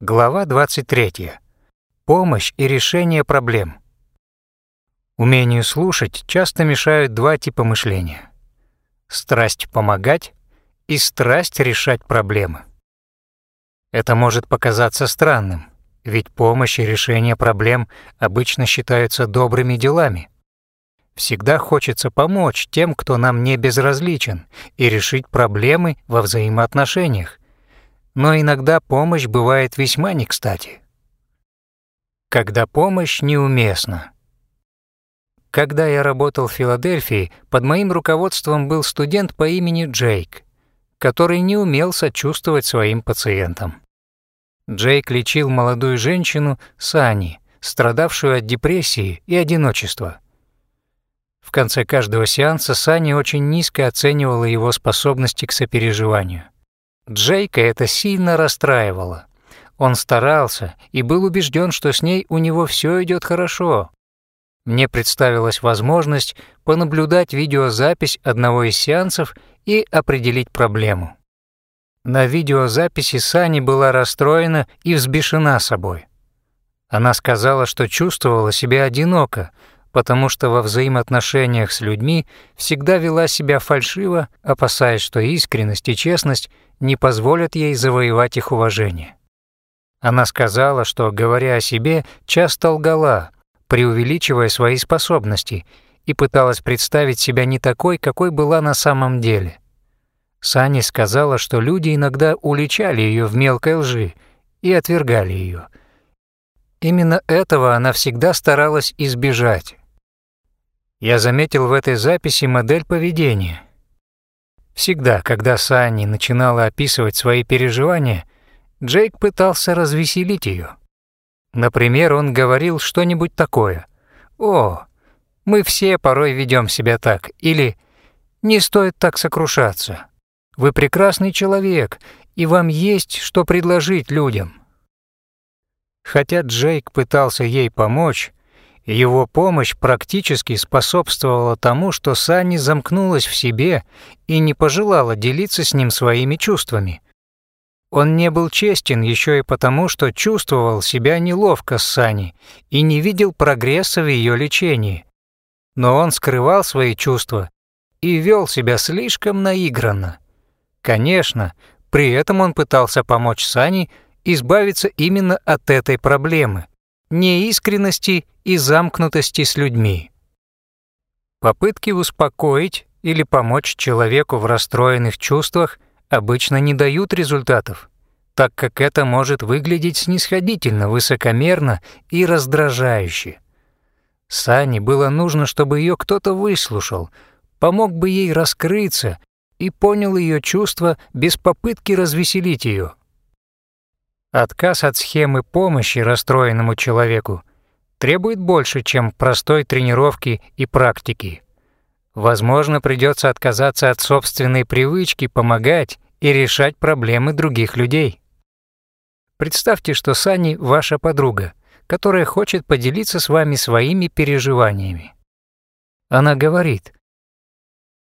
Глава 23. Помощь и решение проблем. Умению слушать часто мешают два типа мышления. Страсть помогать и страсть решать проблемы. Это может показаться странным, ведь помощь и решение проблем обычно считаются добрыми делами. Всегда хочется помочь тем, кто нам не безразличен, и решить проблемы во взаимоотношениях, но иногда помощь бывает весьма не кстати. Когда помощь неуместна. Когда я работал в Филадельфии, под моим руководством был студент по имени Джейк, который не умел сочувствовать своим пациентам. Джейк лечил молодую женщину Сани, страдавшую от депрессии и одиночества. В конце каждого сеанса Сани очень низко оценивала его способности к сопереживанию. Джейка это сильно расстраивало. Он старался и был убежден, что с ней у него все идет хорошо. Мне представилась возможность понаблюдать видеозапись одного из сеансов и определить проблему. На видеозаписи Сани была расстроена и взбешена собой. Она сказала, что чувствовала себя одиноко, потому что во взаимоотношениях с людьми всегда вела себя фальшиво, опасаясь, что искренность и честность не позволят ей завоевать их уважение. Она сказала, что, говоря о себе, часто лгала, преувеличивая свои способности, и пыталась представить себя не такой, какой была на самом деле. Сани сказала, что люди иногда уличали ее в мелкой лжи и отвергали ее. Именно этого она всегда старалась избежать. Я заметил в этой записи модель поведения. Всегда, когда Санни начинала описывать свои переживания, Джейк пытался развеселить ее. Например, он говорил что-нибудь такое. «О, мы все порой ведем себя так» или «Не стоит так сокрушаться. Вы прекрасный человек, и вам есть что предложить людям». Хотя Джейк пытался ей помочь, его помощь практически способствовала тому, что Санни замкнулась в себе и не пожелала делиться с ним своими чувствами. Он не был честен еще и потому, что чувствовал себя неловко с Санни и не видел прогресса в ее лечении. Но он скрывал свои чувства и вел себя слишком наигранно. Конечно, при этом он пытался помочь Сане избавиться именно от этой проблемы – неискренности и замкнутости с людьми. Попытки успокоить или помочь человеку в расстроенных чувствах обычно не дают результатов, так как это может выглядеть снисходительно, высокомерно и раздражающе. Сане было нужно, чтобы ее кто-то выслушал, помог бы ей раскрыться и понял ее чувства без попытки развеселить ее. Отказ от схемы помощи расстроенному человеку требует больше, чем простой тренировки и практики. Возможно, придется отказаться от собственной привычки помогать и решать проблемы других людей. Представьте, что Сани – ваша подруга, которая хочет поделиться с вами своими переживаниями. Она говорит,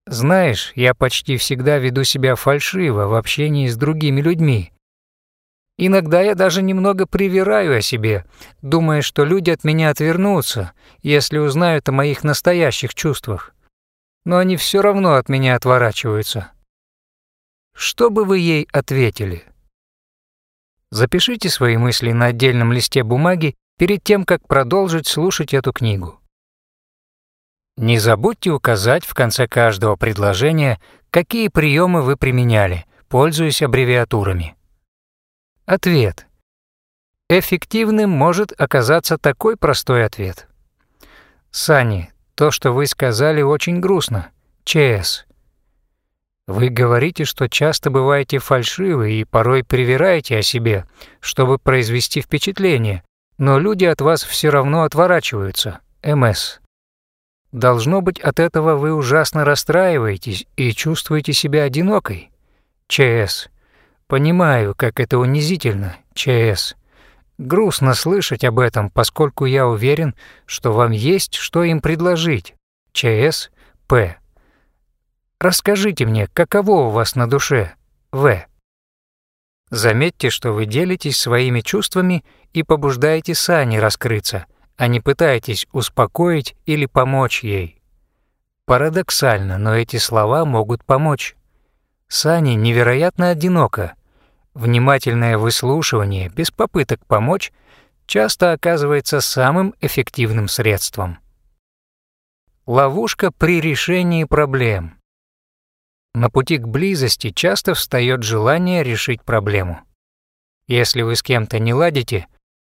«Знаешь, я почти всегда веду себя фальшиво в общении с другими людьми, Иногда я даже немного привираю о себе, думая, что люди от меня отвернутся, если узнают о моих настоящих чувствах. Но они все равно от меня отворачиваются. Что бы вы ей ответили? Запишите свои мысли на отдельном листе бумаги перед тем, как продолжить слушать эту книгу. Не забудьте указать в конце каждого предложения, какие приемы вы применяли, пользуясь аббревиатурами. Ответ. Эффективным может оказаться такой простой ответ. Сани, то, что вы сказали, очень грустно. ЧС. Вы говорите, что часто бываете фальшивы и порой привираете о себе, чтобы произвести впечатление, но люди от вас все равно отворачиваются. МС. Должно быть, от этого вы ужасно расстраиваетесь и чувствуете себя одинокой. ЧС. Понимаю, как это унизительно, ЧС. Грустно слышать об этом, поскольку я уверен, что вам есть что им предложить. ЧС, П. Расскажите мне, каково у вас на душе, В. Заметьте, что вы делитесь своими чувствами и побуждаете Сани раскрыться, а не пытаетесь успокоить или помочь ей. Парадоксально, но эти слова могут помочь. Сани невероятно одинока. Внимательное выслушивание без попыток помочь часто оказывается самым эффективным средством. Ловушка при решении проблем. На пути к близости часто встает желание решить проблему. Если вы с кем-то не ладите,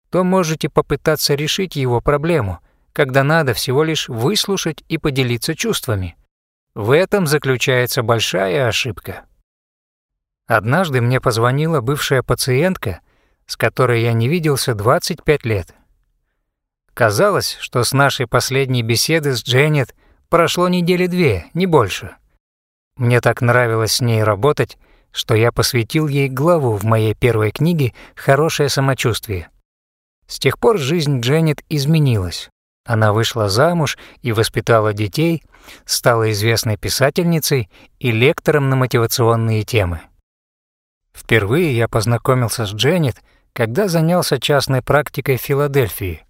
то можете попытаться решить его проблему, когда надо всего лишь выслушать и поделиться чувствами. В этом заключается большая ошибка. Однажды мне позвонила бывшая пациентка, с которой я не виделся 25 лет. Казалось, что с нашей последней беседы с Дженнет прошло недели две, не больше. Мне так нравилось с ней работать, что я посвятил ей главу в моей первой книге «Хорошее самочувствие». С тех пор жизнь Дженнет изменилась. Она вышла замуж и воспитала детей, стала известной писательницей и лектором на мотивационные темы. Впервые я познакомился с Дженнет, когда занялся частной практикой в Филадельфии.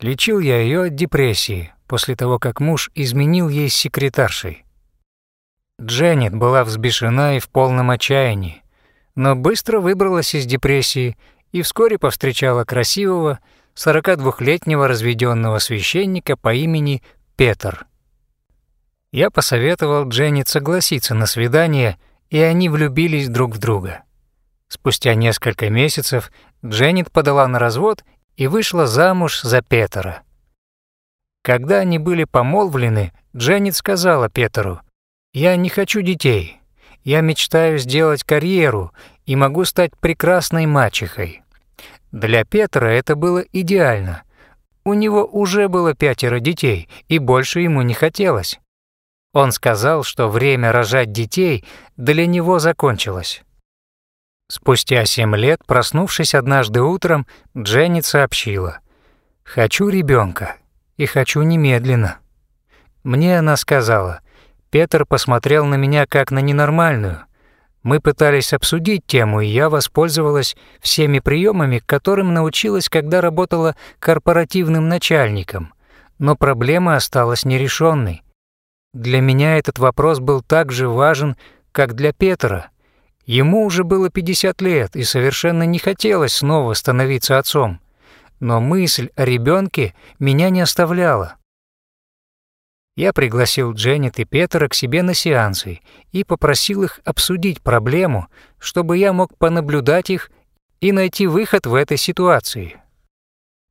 Лечил я ее от депрессии после того, как муж изменил ей с секретаршей. Дженнет была взбешена и в полном отчаянии, но быстро выбралась из депрессии и вскоре повстречала красивого, 42-летнего разведенного священника по имени Петр. Я посоветовал Дженнет согласиться на свидание, и они влюбились друг в друга. Спустя несколько месяцев Дженнет подала на развод и вышла замуж за Петера. Когда они были помолвлены, Дженнет сказала Петеру, я не хочу детей. Я мечтаю сделать карьеру и могу стать прекрасной мачехой. Для Петра это было идеально. У него уже было пятеро детей, и больше ему не хотелось. Он сказал, что время рожать детей для него закончилось. Спустя семь лет, проснувшись однажды утром, Дженнет сообщила. «Хочу ребенка и хочу немедленно». Мне она сказала, Петр посмотрел на меня как на ненормальную. Мы пытались обсудить тему, и я воспользовалась всеми приемами, которым научилась, когда работала корпоративным начальником. Но проблема осталась нерешенной. Для меня этот вопрос был так же важен, как для Петра. Ему уже было 50 лет, и совершенно не хотелось снова становиться отцом. Но мысль о ребенке меня не оставляла. Я пригласил Дженнет и Петера к себе на сеансы и попросил их обсудить проблему, чтобы я мог понаблюдать их и найти выход в этой ситуации.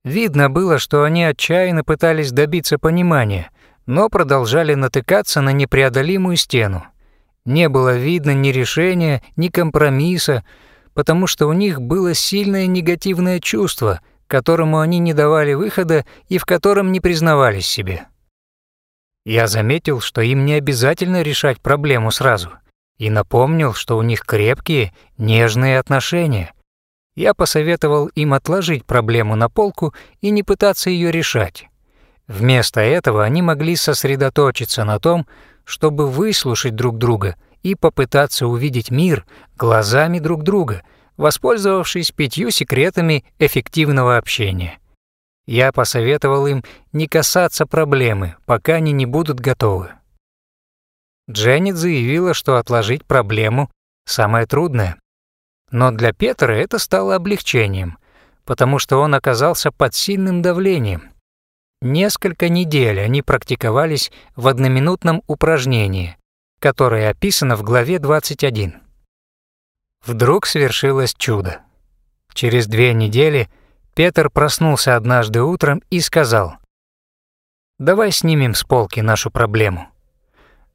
Видно было, что они отчаянно пытались добиться понимания, но продолжали натыкаться на непреодолимую стену. Не было видно ни решения, ни компромисса, потому что у них было сильное негативное чувство, которому они не давали выхода и в котором не признавались себе. Я заметил, что им не обязательно решать проблему сразу, и напомнил, что у них крепкие, нежные отношения. Я посоветовал им отложить проблему на полку и не пытаться ее решать. Вместо этого они могли сосредоточиться на том, чтобы выслушать друг друга и попытаться увидеть мир глазами друг друга, воспользовавшись пятью секретами эффективного общения. Я посоветовал им не касаться проблемы, пока они не будут готовы. Дженнет заявила, что отложить проблему – самое трудное. Но для Петра это стало облегчением, потому что он оказался под сильным давлением. Несколько недель они практиковались в одноминутном упражнении, которое описано в главе 21. Вдруг свершилось чудо. Через две недели – Петр проснулся однажды утром и сказал, «Давай снимем с полки нашу проблему».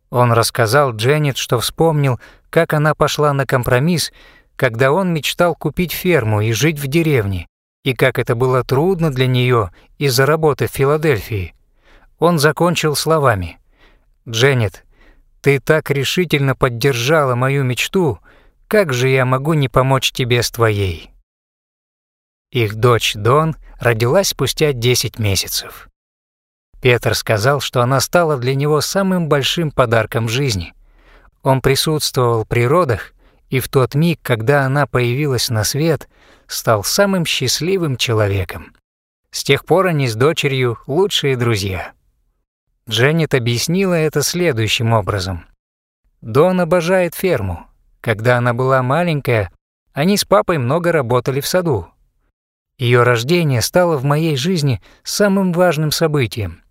Он рассказал Дженнет, что вспомнил, как она пошла на компромисс, когда он мечтал купить ферму и жить в деревне, и как это было трудно для нее из-за работы в Филадельфии. Он закончил словами, «Дженнет, ты так решительно поддержала мою мечту, как же я могу не помочь тебе с твоей?» Их дочь Дон родилась спустя 10 месяцев. Петр сказал, что она стала для него самым большим подарком жизни. Он присутствовал при родах и в тот миг, когда она появилась на свет, стал самым счастливым человеком. С тех пор они с дочерью лучшие друзья. Дженнет объяснила это следующим образом. Дон обожает ферму. Когда она была маленькая, они с папой много работали в саду. Ее рождение стало в моей жизни самым важным событием.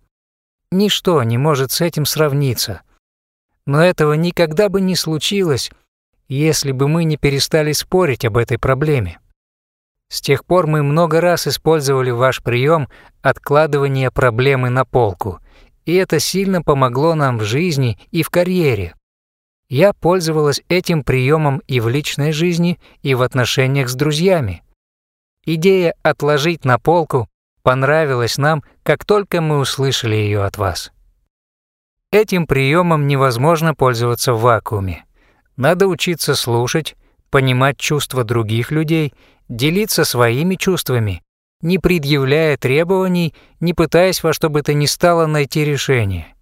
Ничто не может с этим сравниться. Но этого никогда бы не случилось, если бы мы не перестали спорить об этой проблеме. С тех пор мы много раз использовали ваш прием откладывания проблемы на полку, и это сильно помогло нам в жизни и в карьере. Я пользовалась этим приемом и в личной жизни, и в отношениях с друзьями. Идея отложить на полку понравилась нам, как только мы услышали ее от вас. Этим приемом невозможно пользоваться в вакууме. Надо учиться слушать, понимать чувства других людей, делиться своими чувствами, не предъявляя требований, не пытаясь во что бы то ни стало найти решение.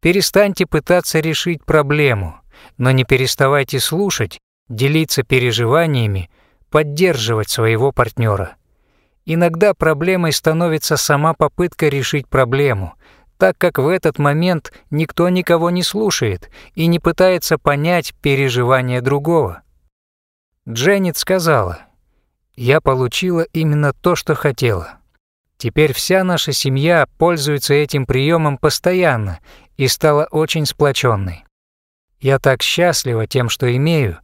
Перестаньте пытаться решить проблему, но не переставайте слушать, делиться переживаниями, поддерживать своего партнера. Иногда проблемой становится сама попытка решить проблему, так как в этот момент никто никого не слушает и не пытается понять переживания другого. Дженнет сказала, «Я получила именно то, что хотела. Теперь вся наша семья пользуется этим приемом постоянно и стала очень сплоченной. Я так счастлива тем, что имею.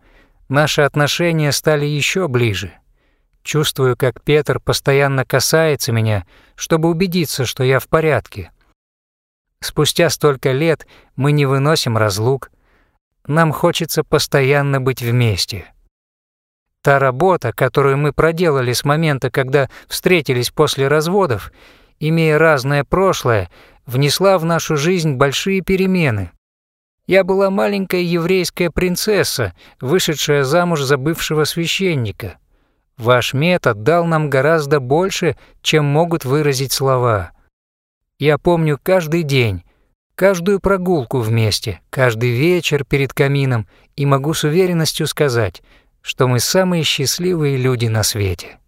Наши отношения стали еще ближе. Чувствую, как Петр постоянно касается меня, чтобы убедиться, что я в порядке. Спустя столько лет мы не выносим разлук. Нам хочется постоянно быть вместе. Та работа, которую мы проделали с момента, когда встретились после разводов, имея разное прошлое, внесла в нашу жизнь большие перемены. Я была маленькая еврейская принцесса, вышедшая замуж за бывшего священника. Ваш метод дал нам гораздо больше, чем могут выразить слова. Я помню каждый день, каждую прогулку вместе, каждый вечер перед камином и могу с уверенностью сказать, что мы самые счастливые люди на свете.